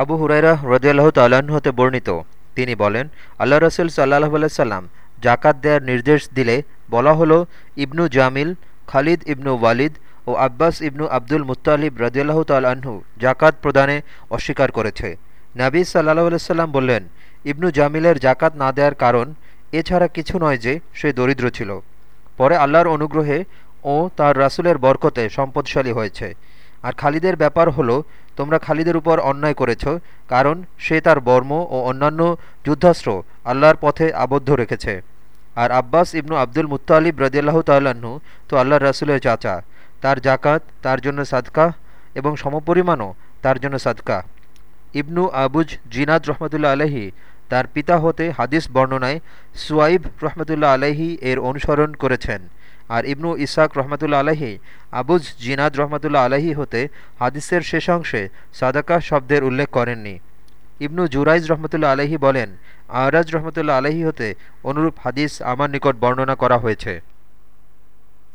আবু হুরাইরা রদিয়াল্লাহ তাল্লাহ্ন হতে বর্ণিত। তিনি বলেন আল্লাহ রসুল সাল্লাহ সাল্লাম জাকাত দেওয়ার নির্দেশ দিলে বলা হলো, Ibnu Jamil, Khalid Ibnu Walid ও আব্বাস ইবনু আব্দুল মুত্তালিব রদিয়াল্লাহ তাল্লাহ্ন জাকাত প্রদানে অস্বীকার করেছে। নাবী সাল্লাহ সাল্লাম বললেন, ইবনু জামিলের জাকাত না দেওয়ার কারণ এছাড়া কিছু নয় যে সে দরিদ্র ছিল। পরে আল্লাহর অনুগ্রহে ও তার রাসুলের বরকতে সম্পদশালী হয়েছে। আর খালিদের ব্যাপার হলো, তোমরা খালিদের উপর অন্যায় করেছ, কারণ সে তার বর্ম ও অন্যান্য যুদ্ধাস্ত্র আল্লাহর পথে আবদ্ধ রেখেছে। আর আব্বাস ইবনু আব্দুল মুত্তালিব রদিয়াল্লাহ তাল্লাহ্ন তো আল্লাহর রাসুলের চাচা, তার জাকাত তার জন্য সাদকা এবং সমপরিমাণও তার জন্য সাদকা। ইবনু আবুজ জিনাদ রহমতুল্লা আলহি তার পিতা হতে হাদিস বর্ণনায় সুয়াইব রহমতুল্লাহ আলহি এর অনুসরণ করেছেন। আর ইবনু ইসাক রহমতুল্লা আলহী আবুজ জিনাদ রহমতুল্লা আলহী হতে হাদিসের শেষাংশে সাদাকা শব্দের উল্লেখ করেননি। ইবনু জুরাইজ রহমতুল্লা আলহী বলেন, আরাজ রহমতুল্লা আলহী হতে অনুরূপ হাদিস আমার নিকট বর্ণনা করা হয়েছে।